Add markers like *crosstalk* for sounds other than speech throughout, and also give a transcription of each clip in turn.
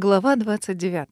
Глава 29.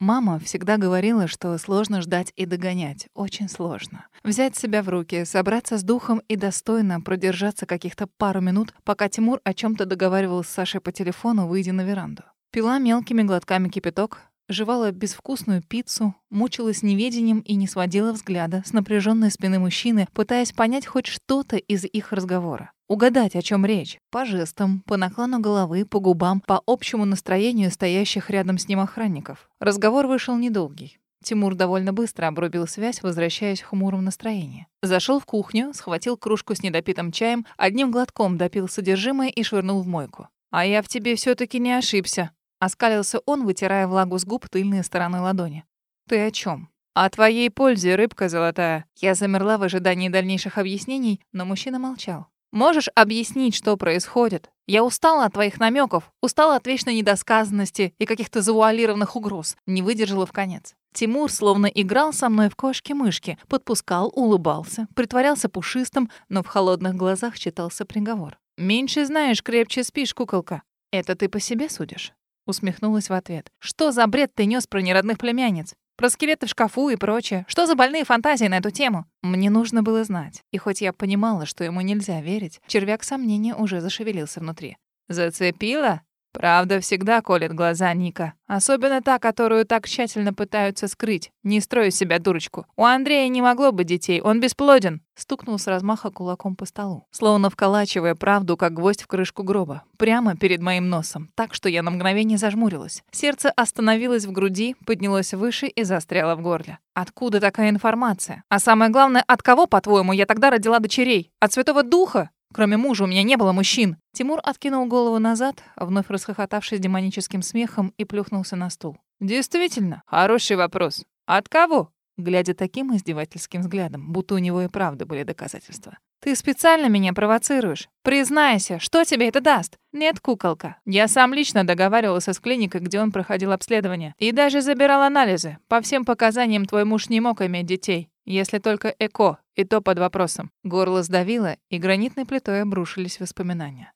Мама всегда говорила, что сложно ждать и догонять. Очень сложно. Взять себя в руки, собраться с духом и достойно продержаться каких-то пару минут, пока Тимур о чем то договаривался с Сашей по телефону, выйдя на веранду. Пила мелкими глотками кипяток, жевала безвкусную пиццу, мучилась неведением и не сводила взгляда с напряженной спины мужчины, пытаясь понять хоть что-то из их разговора. Угадать, о чем речь. По жестам, по наклону головы, по губам, по общему настроению стоящих рядом с ним охранников. Разговор вышел недолгий. Тимур довольно быстро обрубил связь, возвращаясь в хмуром настроении. Зашел в кухню, схватил кружку с недопитым чаем, одним глотком допил содержимое и швырнул в мойку. «А я в тебе все таки не ошибся», — оскалился он, вытирая влагу с губ тыльной стороной ладони. «Ты о чем? «О твоей пользе, рыбка золотая». Я замерла в ожидании дальнейших объяснений, но мужчина молчал. Можешь объяснить, что происходит? Я устала от твоих намеков, устала от вечной недосказанности и каких-то завуалированных угроз. Не выдержала в конец. Тимур словно играл со мной в кошки-мышки, подпускал, улыбался, притворялся пушистым, но в холодных глазах читался приговор. «Меньше знаешь, крепче спишь, куколка. Это ты по себе судишь?» Усмехнулась в ответ. «Что за бред ты нес про неродных племянниц? Про скелеты в шкафу и прочее. Что за больные фантазии на эту тему? Мне нужно было знать. И хоть я понимала, что ему нельзя верить, червяк сомнения уже зашевелился внутри. «Зацепила?» Правда всегда колет глаза Ника. Особенно та, которую так тщательно пытаются скрыть. Не строю себя дурочку. У Андрея не могло быть детей, он бесплоден. Стукнул с размаха кулаком по столу, словно вколачивая правду, как гвоздь в крышку гроба. Прямо перед моим носом, так что я на мгновение зажмурилась. Сердце остановилось в груди, поднялось выше и застряло в горле. Откуда такая информация? А самое главное, от кого, по-твоему, я тогда родила дочерей? От Святого Духа? Кроме мужа у меня не было мужчин. Тимур откинул голову назад, вновь расхохотавшись демоническим смехом, и плюхнулся на стул. Действительно, хороший вопрос. От кого? Глядя таким издевательским взглядом, будто у него и правда были доказательства. «Ты специально меня провоцируешь. Признайся, что тебе это даст?» «Нет, куколка. Я сам лично договаривался с клиникой, где он проходил обследование. И даже забирал анализы. По всем показаниям твой муж не мог иметь детей. Если только ЭКО, и то под вопросом. Горло сдавило, и гранитной плитой обрушились воспоминания.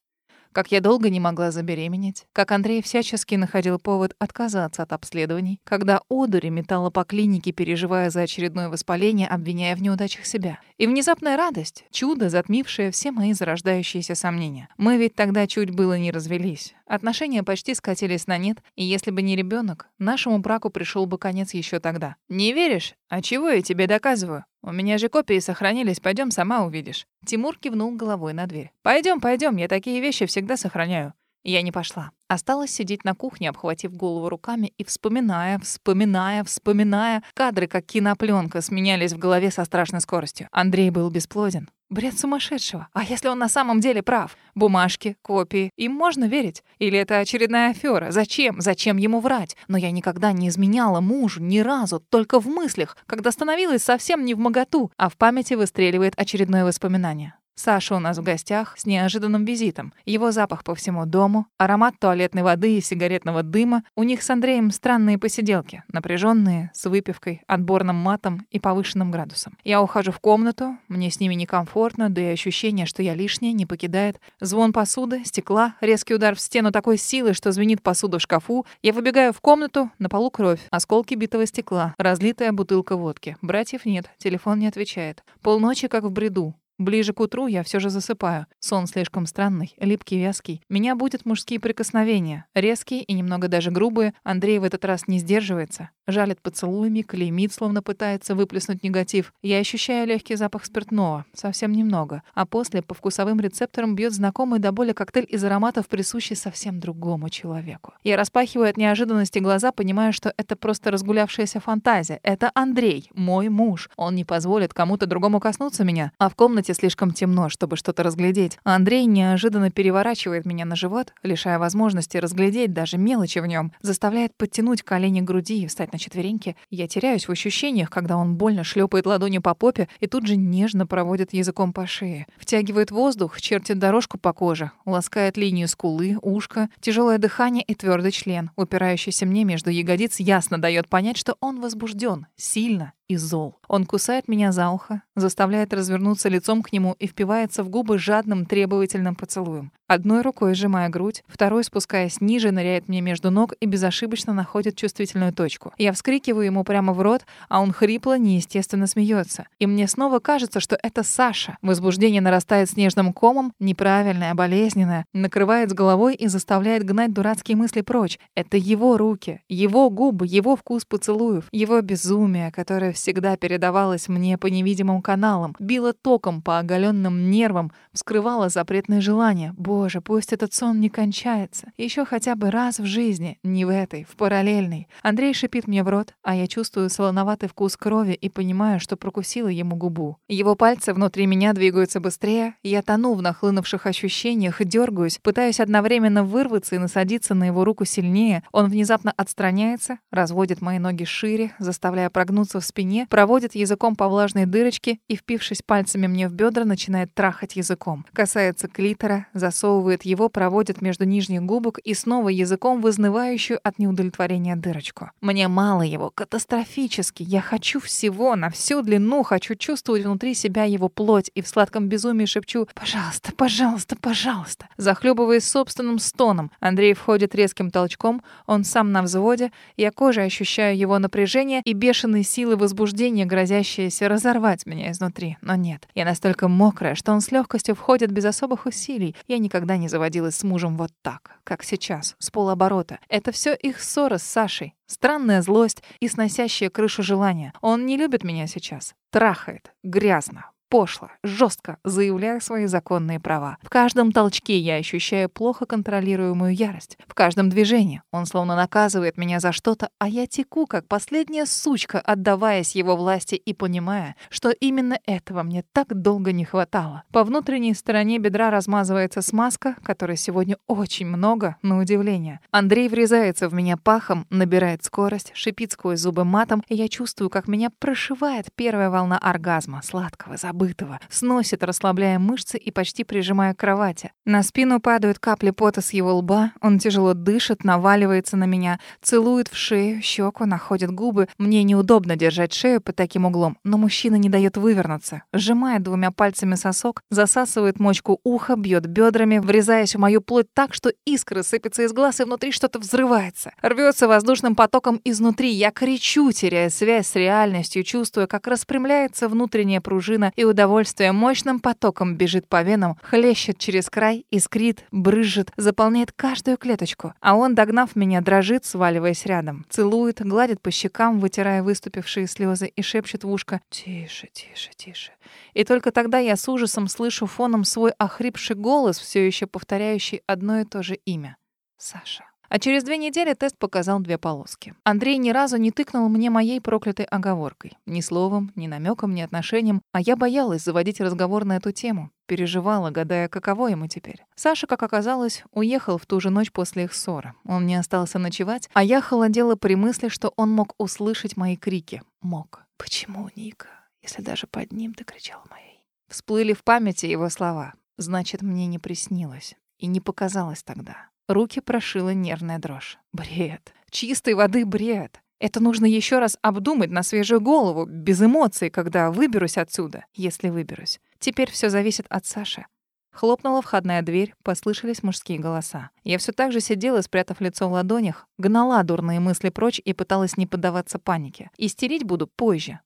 Как я долго не могла забеременеть, как Андрей всячески находил повод отказаться от обследований, когда одури металла по клинике, переживая за очередное воспаление, обвиняя в неудачах себя. И внезапная радость, чудо, затмившее все мои зарождающиеся сомнения. Мы ведь тогда чуть было не развелись. Отношения почти скатились на нет, и если бы не ребенок, нашему браку пришел бы конец еще тогда. Не веришь? А чего я тебе доказываю? У меня же копии сохранились, пойдем, сама увидишь. Тимур кивнул головой на дверь. Пойдем, пойдем, я такие вещи всегда сохраняю. Я не пошла. Осталось сидеть на кухне, обхватив голову руками и вспоминая, вспоминая, вспоминая. Кадры, как кинопленка, сменялись в голове со страшной скоростью. Андрей был бесплоден. Бред сумасшедшего. А если он на самом деле прав? Бумажки, копии. Им можно верить? Или это очередная афера? Зачем? Зачем ему врать? Но я никогда не изменяла мужу ни разу, только в мыслях, когда становилась совсем не в моготу, а в памяти выстреливает очередное воспоминание. Саша у нас в гостях с неожиданным визитом. Его запах по всему дому, аромат туалетной воды и сигаретного дыма. У них с Андреем странные посиделки, напряженные, с выпивкой, отборным матом и повышенным градусом. Я ухожу в комнату, мне с ними некомфортно, да и ощущение, что я лишняя, не покидает. Звон посуды, стекла, резкий удар в стену такой силы, что звенит посуда в шкафу. Я выбегаю в комнату, на полу кровь, осколки битого стекла, разлитая бутылка водки. Братьев нет, телефон не отвечает. Полночи как в бреду. Ближе к утру я все же засыпаю. Сон слишком странный, липкий, вязкий. Меня будут мужские прикосновения. Резкие и немного даже грубые. Андрей в этот раз не сдерживается. Жалит поцелуями, клеймит, словно пытается выплеснуть негатив. Я ощущаю легкий запах спиртного. Совсем немного. А после по вкусовым рецепторам бьет знакомый до боли коктейль из ароматов, присущий совсем другому человеку. Я распахиваю от неожиданности глаза, понимая, что это просто разгулявшаяся фантазия. Это Андрей, мой муж. Он не позволит кому-то другому коснуться меня. А в комнате комнате слишком темно, чтобы что-то разглядеть. Андрей неожиданно переворачивает меня на живот, лишая возможности разглядеть даже мелочи в нем, заставляет подтянуть колени к груди и встать на четвереньки. Я теряюсь в ощущениях, когда он больно шлепает ладонью по попе и тут же нежно проводит языком по шее. Втягивает воздух, чертит дорожку по коже, ласкает линию скулы, ушка, тяжелое дыхание и твердый член, упирающийся мне между ягодиц, ясно дает понять, что он возбужден, сильно, и зол. Он кусает меня за ухо, заставляет развернуться лицом к нему и впивается в губы жадным требовательным поцелуем. Одной рукой сжимая грудь, второй, спускаясь ниже, ныряет мне между ног и безошибочно находит чувствительную точку. Я вскрикиваю ему прямо в рот, а он хрипло, неестественно смеется. И мне снова кажется, что это Саша. Возбуждение нарастает снежным комом, неправильное, болезненное, накрывает с головой и заставляет гнать дурацкие мысли прочь. Это его руки, его губы, его вкус поцелуев, его безумие, которое всегда передавалось мне по невидимым каналам, било током по оголенным нервам, вскрывало запретные желания. Боже, пусть этот сон не кончается. Еще хотя бы раз в жизни, не в этой, в параллельной. Андрей шипит мне в рот, а я чувствую солоноватый вкус крови и понимаю, что прокусила ему губу. Его пальцы внутри меня двигаются быстрее, я тону в нахлынувших ощущениях, дергаюсь, пытаюсь одновременно вырваться и насадиться на его руку сильнее. Он внезапно отстраняется, разводит мои ноги шире, заставляя прогнуться в спине, проводит языком по влажной дырочке и, впившись пальцами мне в бедра, начинает трахать языком. Касается клитора, засовывает его, проводит между нижних губок и снова языком вызнывающую от неудовлетворения дырочку. Мне мало его, катастрофически. Я хочу всего, на всю длину, хочу чувствовать внутри себя его плоть и в сладком безумии шепчу «Пожалуйста, пожалуйста, пожалуйста». Захлебываясь собственным стоном, Андрей входит резким толчком, он сам на взводе, я кожей ощущаю его напряжение и бешеные силы возбуждения, грозящиеся разорвать меня изнутри. Но нет, я настолько мокрая, что он с легкостью входит без особых усилий. Я никогда не заводилась с мужем вот так, как сейчас, с полоборота. Это все их ссора с Сашей. Странная злость и сносящая крышу желания. Он не любит меня сейчас. Трахает. Грязно пошло, жестко заявляя свои законные права. В каждом толчке я ощущаю плохо контролируемую ярость. В каждом движении он словно наказывает меня за что-то, а я теку, как последняя сучка, отдаваясь его власти и понимая, что именно этого мне так долго не хватало. По внутренней стороне бедра размазывается смазка, которой сегодня очень много, на удивление. Андрей врезается в меня пахом, набирает скорость, шипит сквозь зубы матом, и я чувствую, как меня прошивает первая волна оргазма, сладкого, забытого забытого, сносит, расслабляя мышцы и почти прижимая к кровати. На спину падают капли пота с его лба, он тяжело дышит, наваливается на меня, целует в шею, щеку, находит губы. Мне неудобно держать шею под таким углом, но мужчина не дает вывернуться. Сжимает двумя пальцами сосок, засасывает мочку уха, бьет бедрами, врезаясь в мою плоть так, что искры сыпятся из глаз, и внутри что-то взрывается. Рвется воздушным потоком изнутри. Я кричу, теряя связь с реальностью, чувствуя, как распрямляется внутренняя пружина и удовольствие мощным потоком бежит по венам, хлещет через край, искрит, брызжет, заполняет каждую клеточку. А он, догнав меня, дрожит, сваливаясь рядом, целует, гладит по щекам, вытирая выступившие слезы и шепчет в ушко «Тише, тише, тише». И только тогда я с ужасом слышу фоном свой охрипший голос, все еще повторяющий одно и то же имя — Саша. А через две недели тест показал две полоски. Андрей ни разу не тыкнул мне моей проклятой оговоркой. Ни словом, ни намеком, ни отношением. А я боялась заводить разговор на эту тему. Переживала, гадая, каково ему теперь. Саша, как оказалось, уехал в ту же ночь после их ссоры. Он не остался ночевать, а я холодела при мысли, что он мог услышать мои крики. Мог. «Почему, Ника, если даже под ним ты кричала моей?» Всплыли в памяти его слова. Значит, мне не приснилось. И не показалось тогда. Руки прошила нервная дрожь. Бред. Чистой воды бред. Это нужно еще раз обдумать на свежую голову, без эмоций, когда выберусь отсюда, если выберусь. Теперь все зависит от Саши. Хлопнула входная дверь, послышались мужские голоса. Я все так же сидела, спрятав лицо в ладонях, гнала дурные мысли прочь и пыталась не поддаваться панике. Истерить буду позже.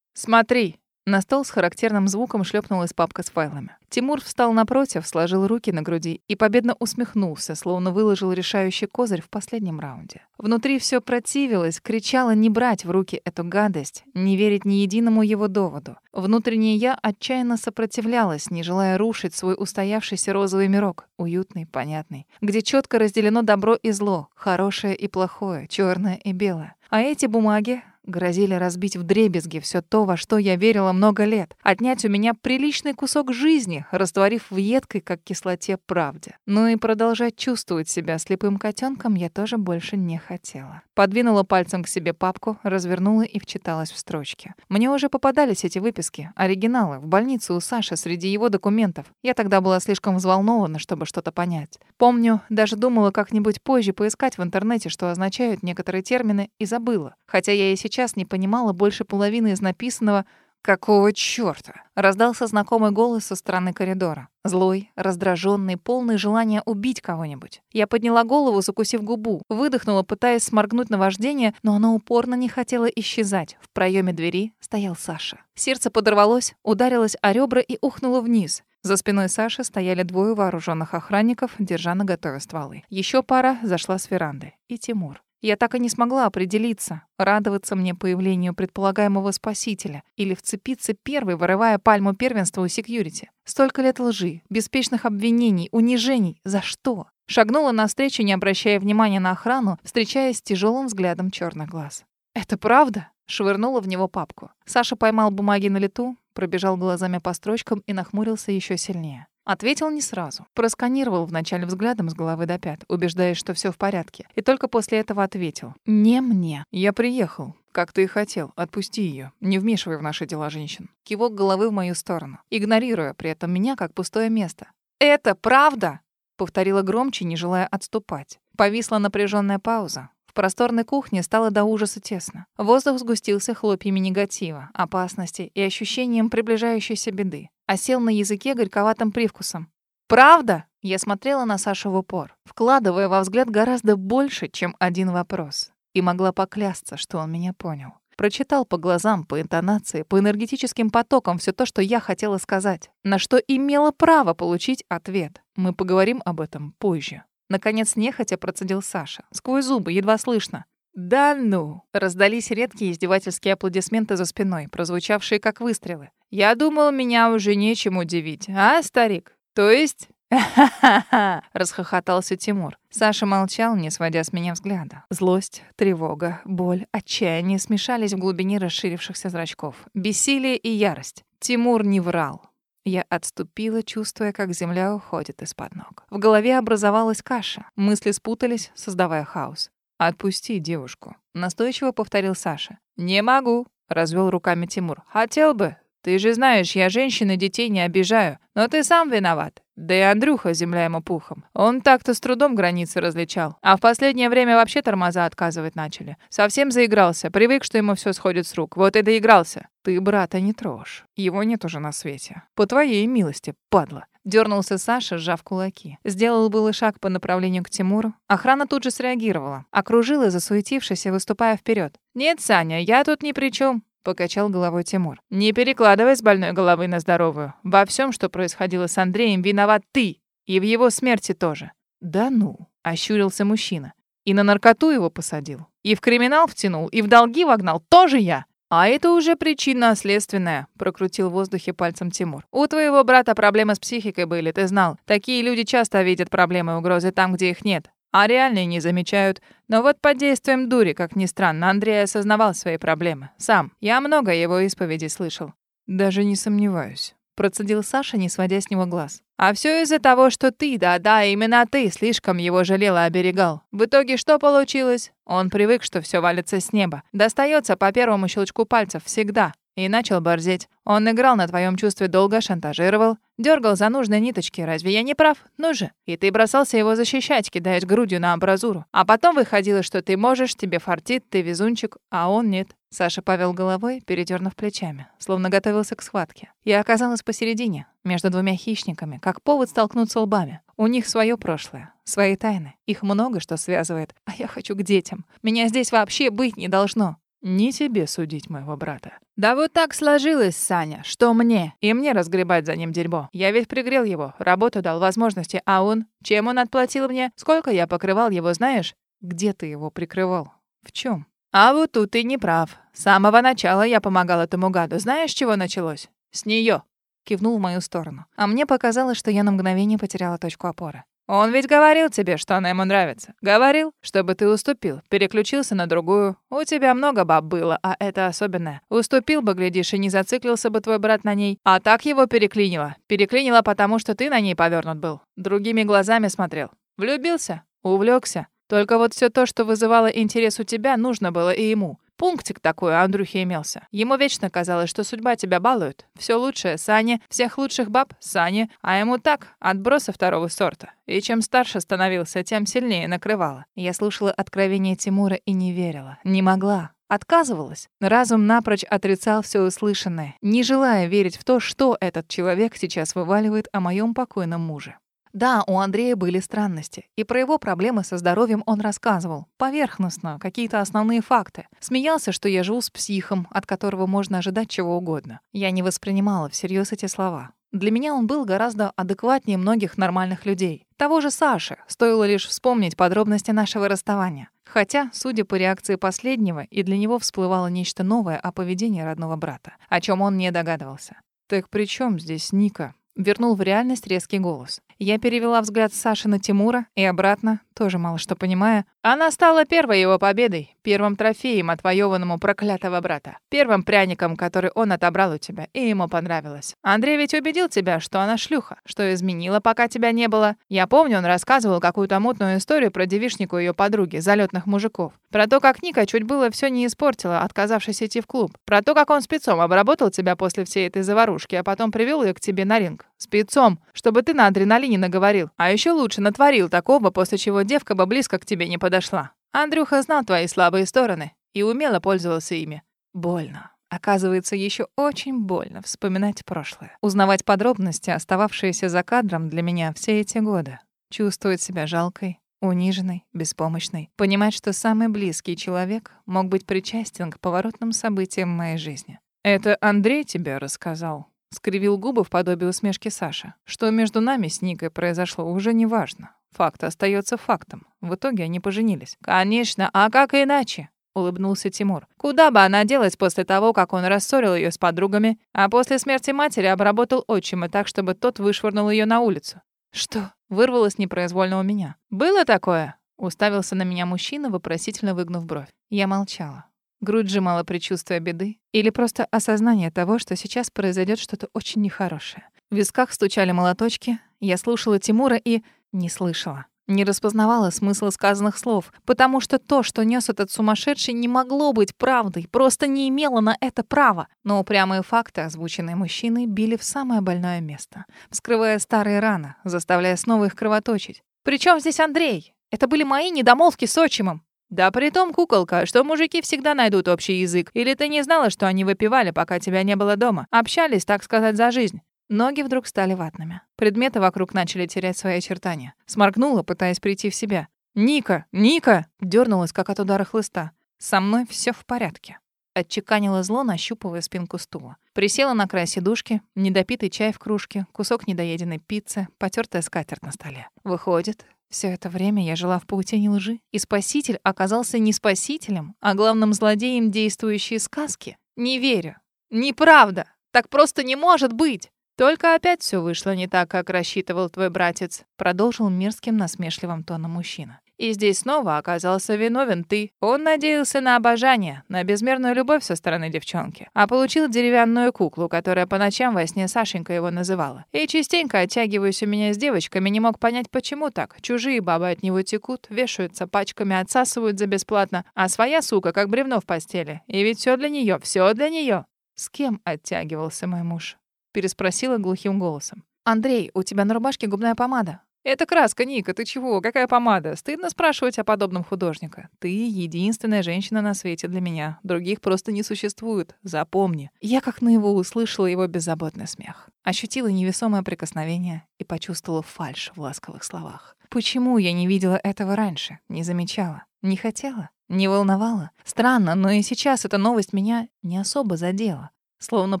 «Смотри!» На стол с характерным звуком шлепнулась папка с файлами. Тимур встал напротив, сложил руки на груди и победно усмехнулся, словно выложил решающий козырь в последнем раунде. Внутри все противилось, кричало не брать в руки эту гадость, не верить ни единому его доводу. Внутренне я отчаянно сопротивлялась, не желая рушить свой устоявшийся розовый мирок, уютный, понятный, где четко разделено добро и зло, хорошее и плохое, черное и белое. А эти бумаги грозили разбить вдребезги все то, во что я верила много лет, отнять у меня приличный кусок жизни, растворив в едкой, как кислоте, правде. Ну и продолжать чувствовать себя слепым котенком я тоже больше не хотела. Подвинула пальцем к себе папку, развернула и вчиталась в строчки. Мне уже попадались эти выписки, оригиналы, в больнице у Саши среди его документов. Я тогда была слишком взволнована, чтобы что-то понять. Помню, даже думала как-нибудь позже поискать в интернете, что означают некоторые термины, и забыла. Хотя я и сейчас сейчас не понимала больше половины из написанного «Какого чёрта?» Раздался знакомый голос со стороны коридора. Злой, раздраженный, полный желания убить кого-нибудь. Я подняла голову, закусив губу, выдохнула, пытаясь сморгнуть на вождение, но оно упорно не хотело исчезать. В проеме двери стоял Саша. Сердце подорвалось, ударилось о ребра и ухнуло вниз. За спиной Саши стояли двое вооруженных охранников, держа на готове стволы. Еще пара зашла с веранды. И Тимур. Я так и не смогла определиться, радоваться мне появлению предполагаемого спасителя или вцепиться первой, вырывая пальму первенства у секьюрити. Столько лет лжи, беспечных обвинений, унижений. За что? Шагнула навстречу, не обращая внимания на охрану, встречаясь с тяжелым взглядом черных глаз. «Это правда?» Швырнула в него папку. Саша поймал бумаги на лету, пробежал глазами по строчкам и нахмурился еще сильнее. Ответил не сразу. Просканировал вначале взглядом с головы до пят, убеждаясь, что все в порядке. И только после этого ответил. «Не мне. Я приехал. Как ты и хотел. Отпусти ее. Не вмешивай в наши дела женщин». Кивок головы в мою сторону, игнорируя при этом меня как пустое место. «Это правда?» Повторила громче, не желая отступать. Повисла напряженная пауза. В просторной кухне стало до ужаса тесно. Воздух сгустился хлопьями негатива, опасности и ощущением приближающейся беды. Осел на языке горьковатым привкусом. «Правда?» Я смотрела на Сашу в упор, вкладывая во взгляд гораздо больше, чем один вопрос. И могла поклясться, что он меня понял. Прочитал по глазам, по интонации, по энергетическим потокам все то, что я хотела сказать, на что имела право получить ответ. Мы поговорим об этом позже. Наконец, нехотя процедил Саша. Сквозь зубы, едва слышно. «Да ну!» Раздались редкие издевательские аплодисменты за спиной, прозвучавшие как выстрелы. «Я думал, меня уже нечем удивить. А, старик? То есть...» «Ха-ха-ха!» *laughs* — расхохотался Тимур. Саша молчал, не сводя с меня взгляда. Злость, тревога, боль, отчаяние смешались в глубине расширившихся зрачков. Бессилие и ярость. Тимур не врал. Я отступила, чувствуя, как земля уходит из-под ног. В голове образовалась каша. Мысли спутались, создавая хаос. «Отпусти девушку», — настойчиво повторил Саша. «Не могу», — развел руками Тимур. «Хотел бы. Ты же знаешь, я женщин и детей не обижаю. Но ты сам виноват. Да и Андрюха земля ему пухом. Он так-то с трудом границы различал. А в последнее время вообще тормоза отказывать начали. Совсем заигрался. Привык, что ему все сходит с рук. Вот и доигрался. Ты брата не трожь. Его нет уже на свете. По твоей милости, падла. Дернулся Саша, сжав кулаки. Сделал было шаг по направлению к Тимуру. Охрана тут же среагировала. Окружила, засуетившись и выступая вперед. «Нет, Саня, я тут ни при чем. Покачал головой Тимур. «Не перекладывай с больной головы на здоровую. Во всем, что происходило с Андреем, виноват ты. И в его смерти тоже». «Да ну», — ощурился мужчина. «И на наркоту его посадил. И в криминал втянул, и в долги вогнал. Тоже я». «А это уже причина следственная», — прокрутил в воздухе пальцем Тимур. «У твоего брата проблемы с психикой были, ты знал. Такие люди часто видят проблемы и угрозы там, где их нет а реальные не замечают. Но вот под действием дури, как ни странно, Андрей осознавал свои проблемы. Сам. Я много его исповедей слышал. Даже не сомневаюсь. Процедил Саша, не сводя с него глаз. А все из-за того, что ты, да-да, именно ты, слишком его жалел и оберегал. В итоге что получилось? Он привык, что все валится с неба. Достается по первому щелчку пальцев всегда. И начал борзеть. Он играл на твоем чувстве долго, шантажировал, дергал за нужные ниточки. Разве я не прав? Ну же. И ты бросался его защищать, кидаясь грудью на амбразуру. А потом выходило, что ты можешь, тебе фартит, ты везунчик, а он нет. Саша повел головой, передернув плечами, словно готовился к схватке. Я оказалась посередине, между двумя хищниками, как повод столкнуться лбами. У них свое прошлое, свои тайны. Их много что связывает, а я хочу к детям. Меня здесь вообще быть не должно. Не тебе судить моего брата. Да вот так сложилось, Саня, что мне? И мне разгребать за ним дерьмо. Я ведь пригрел его, работу дал, возможности, а он? Чем он отплатил мне? Сколько я покрывал его, знаешь? Где ты его прикрывал? В чем? А вот тут ты не прав. С самого начала я помогал этому гаду. Знаешь, чего началось? С нее. Кивнул в мою сторону. А мне показалось, что я на мгновение потеряла точку опоры. Он ведь говорил тебе, что она ему нравится. Говорил, чтобы ты уступил, переключился на другую. У тебя много баб было, а это особенное. Уступил бы, глядишь, и не зациклился бы твой брат на ней. А так его переклинило. Переклинило, потому что ты на ней повернут был. Другими глазами смотрел. Влюбился? Увлекся. Только вот все то, что вызывало интерес у тебя, нужно было и ему. Пунктик такой у Андрюхи имелся. Ему вечно казалось, что судьба тебя балует. Все лучшее Сане, всех лучших баб Сане, а ему так, отбросы второго сорта. И чем старше становился, тем сильнее накрывало. Я слушала откровения Тимура и не верила. Не могла. Отказывалась. Разум напрочь отрицал все услышанное, не желая верить в то, что этот человек сейчас вываливает о моем покойном муже. Да, у Андрея были странности, и про его проблемы со здоровьем он рассказывал. Поверхностно, какие-то основные факты. Смеялся, что я живу с психом, от которого можно ожидать чего угодно. Я не воспринимала всерьез эти слова. Для меня он был гораздо адекватнее многих нормальных людей. Того же Саши, стоило лишь вспомнить подробности нашего расставания. Хотя, судя по реакции последнего, и для него всплывало нечто новое о поведении родного брата, о чем он не догадывался. «Так при чем здесь Ника?» Вернул в реальность резкий голос. Я перевела взгляд Саши на Тимура и обратно, тоже мало что понимая. Она стала первой его победой, первым трофеем, отвоеванному проклятого брата, первым пряником, который он отобрал у тебя, и ему понравилось. Андрей ведь убедил тебя, что она шлюха, что изменила, пока тебя не было. Я помню, он рассказывал какую-то мутную историю про девишнику ее подруги, залетных мужиков. Про то, как Ника чуть было все не испортила, отказавшись идти в клуб. Про то, как он спецом обработал тебя после всей этой заварушки, а потом привел ее к тебе на ринг. Спецом, чтобы ты на адреналине наговорил. А еще лучше натворил такого, после чего девка бы близко к тебе не подошла. Андрюха знал твои слабые стороны и умело пользовался ими. Больно. Оказывается, еще очень больно вспоминать прошлое. Узнавать подробности, остававшиеся за кадром для меня все эти годы. Чувствовать себя жалкой, униженной, беспомощной. Понимать, что самый близкий человек мог быть причастен к поворотным событиям моей жизни. «Это Андрей тебе рассказал?» Скривил губы в подобии усмешки Саша. Что между нами с Никой произошло, уже не важно. Факт остается фактом. В итоге они поженились. Конечно, а как иначе? улыбнулся Тимур. Куда бы она делась после того, как он рассорил ее с подругами, а после смерти матери обработал отчима так, чтобы тот вышвырнул ее на улицу? Что? Вырвалось непроизвольно у меня. Было такое? Уставился на меня мужчина, вопросительно выгнув бровь. Я молчала. Грудь сжимала предчувствие беды или просто осознание того, что сейчас произойдет что-то очень нехорошее. В висках стучали молоточки, я слушала Тимура и не слышала. Не распознавала смысла сказанных слов, потому что то, что нес этот сумасшедший, не могло быть правдой, просто не имело на это права. Но упрямые факты, озвученные мужчиной, били в самое больное место, вскрывая старые раны, заставляя снова их кровоточить. «Причем здесь Андрей? Это были мои недомолвки с отчимом. Да при том, куколка, что мужики всегда найдут общий язык. Или ты не знала, что они выпивали, пока тебя не было дома? Общались, так сказать, за жизнь. Ноги вдруг стали ватными. Предметы вокруг начали терять свои очертания. Сморгнула, пытаясь прийти в себя. «Ника! Ника!» Дёрнулась, как от удара хлыста. «Со мной все в порядке». Отчеканила зло, нащупывая спинку стула. Присела на край сидушки, недопитый чай в кружке, кусок недоеденной пиццы, потертая скатерть на столе. Выходит, все это время я жила в паутине лжи, и спаситель оказался не спасителем, а главным злодеем действующей сказки. Не верю. Неправда. Так просто не может быть. Только опять все вышло не так, как рассчитывал твой братец, продолжил мерзким насмешливым тоном мужчина. И здесь снова оказался виновен ты. Он надеялся на обожание, на безмерную любовь со стороны девчонки, а получил деревянную куклу, которая по ночам во сне Сашенька его называла. И частенько, оттягиваясь у меня с девочками, не мог понять, почему так. Чужие бабы от него текут, вешаются пачками, отсасывают за бесплатно, а своя сука как бревно в постели. И ведь все для нее, все для нее. С кем оттягивался мой муж? переспросила глухим голосом. Андрей, у тебя на рубашке губная помада. «Это краска, Ника, ты чего? Какая помада? Стыдно спрашивать о подобном художника. Ты единственная женщина на свете для меня. Других просто не существует. Запомни». Я как на его услышала его беззаботный смех. Ощутила невесомое прикосновение и почувствовала фальшь в ласковых словах. Почему я не видела этого раньше? Не замечала? Не хотела? Не волновала? Странно, но и сейчас эта новость меня не особо задела. Словно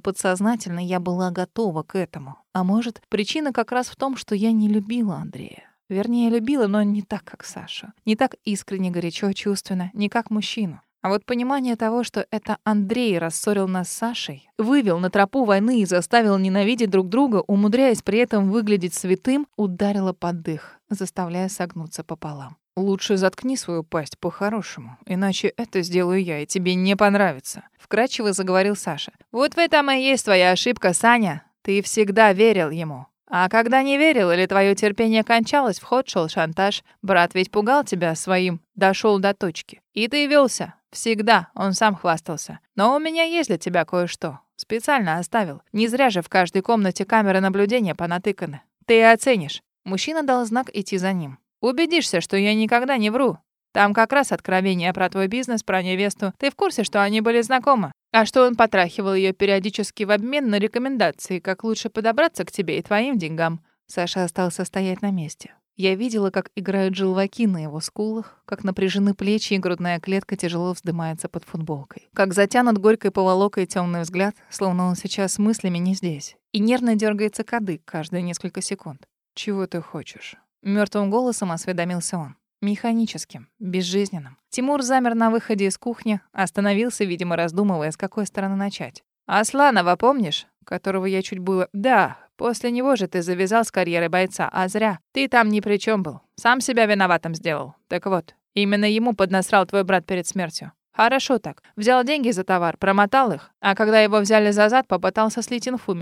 подсознательно я была готова к этому. А может, причина как раз в том, что я не любила Андрея. Вернее, любила, но не так, как Саша. Не так искренне, горячо, чувственно, не как мужчину. А вот понимание того, что это Андрей рассорил нас с Сашей, вывел на тропу войны и заставил ненавидеть друг друга, умудряясь при этом выглядеть святым, ударило под дых, заставляя согнуться пополам. «Лучше заткни свою пасть по-хорошему, иначе это сделаю я, и тебе не понравится», — вкратчиво заговорил Саша. «Вот в этом и есть твоя ошибка, Саня. Ты всегда верил ему. А когда не верил или твое терпение кончалось, в ход шел шантаж. Брат ведь пугал тебя своим, дошел до точки. И ты велся. Всегда, он сам хвастался. Но у меня есть для тебя кое-что. Специально оставил. Не зря же в каждой комнате камеры наблюдения понатыканы. Ты оценишь». Мужчина дал знак идти за ним. Убедишься, что я никогда не вру. Там как раз откровение про твой бизнес, про невесту. Ты в курсе, что они были знакомы? А что он потрахивал ее периодически в обмен на рекомендации, как лучше подобраться к тебе и твоим деньгам?» Саша остался стоять на месте. Я видела, как играют желваки на его скулах, как напряжены плечи и грудная клетка тяжело вздымается под футболкой. Как затянут горькой поволокой темный взгляд, словно он сейчас мыслями не здесь. И нервно дергается кадык каждые несколько секунд. «Чего ты хочешь?» Мертвым голосом осведомился он. Механическим, безжизненным. Тимур замер на выходе из кухни, остановился, видимо, раздумывая, с какой стороны начать. «Асланова помнишь? Которого я чуть было... Да, после него же ты завязал с карьерой бойца, а зря. Ты там ни при чем был. Сам себя виноватым сделал. Так вот, именно ему поднасрал твой брат перед смертью. Хорошо так. Взял деньги за товар, промотал их, а когда его взяли за зад, попытался слить инфу.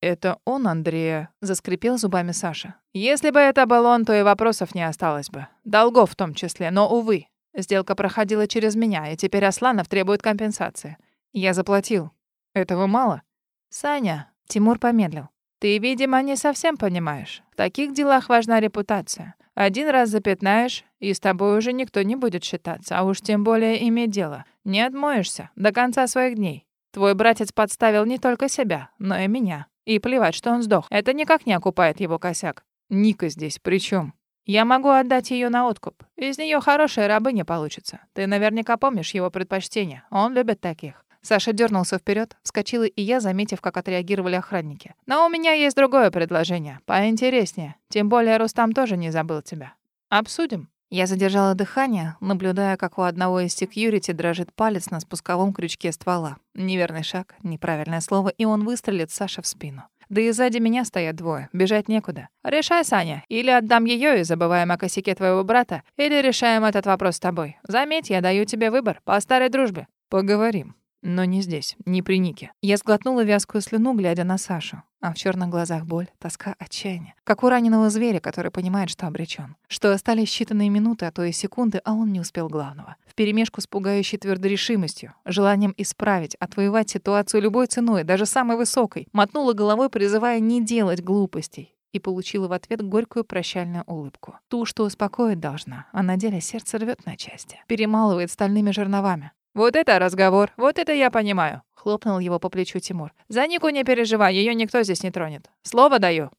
«Это он, Андрея?» — заскрипел зубами Саша. «Если бы это был он, то и вопросов не осталось бы. Долгов в том числе, но, увы. Сделка проходила через меня, и теперь Асланов требует компенсации. Я заплатил. Этого мало?» «Саня», — Тимур помедлил. «Ты, видимо, не совсем понимаешь. В таких делах важна репутация. Один раз запятнаешь, и с тобой уже никто не будет считаться, а уж тем более иметь дело. Не отмоешься до конца своих дней. Твой братец подставил не только себя, но и меня. И плевать, что он сдох. Это никак не окупает его косяк. Ника здесь при чем? Я могу отдать ее на откуп. Из нее хорошая рабыня получится. Ты наверняка помнишь его предпочтения. Он любит таких. Саша дернулся вперед, вскочила и я, заметив, как отреагировали охранники. «Но у меня есть другое предложение, поинтереснее. Тем более Рустам тоже не забыл тебя. Обсудим». Я задержала дыхание, наблюдая, как у одного из секьюрити дрожит палец на спусковом крючке ствола. Неверный шаг, неправильное слово, и он выстрелит Саше в спину. Да и сзади меня стоят двое. Бежать некуда. Решай, Саня. Или отдам ее и забываем о косяке твоего брата, или решаем этот вопрос с тобой. Заметь, я даю тебе выбор. По старой дружбе. Поговорим. Но не здесь, не при Нике. Я сглотнула вязкую слюну, глядя на Сашу. А в черных глазах боль, тоска, отчаяние. Как у раненого зверя, который понимает, что обречен. Что остались считанные минуты, а то и секунды, а он не успел главного. Вперемешку с пугающей твердой решимостью, желанием исправить, отвоевать ситуацию любой ценой, даже самой высокой, мотнула головой, призывая не делать глупостей и получила в ответ горькую прощальную улыбку. Ту, что успокоить должна, а на деле сердце рвет на части. Перемалывает стальными жерновами. «Вот это разговор, вот это я понимаю», — хлопнул его по плечу Тимур. «За Нику не переживай, ее никто здесь не тронет. Слово даю».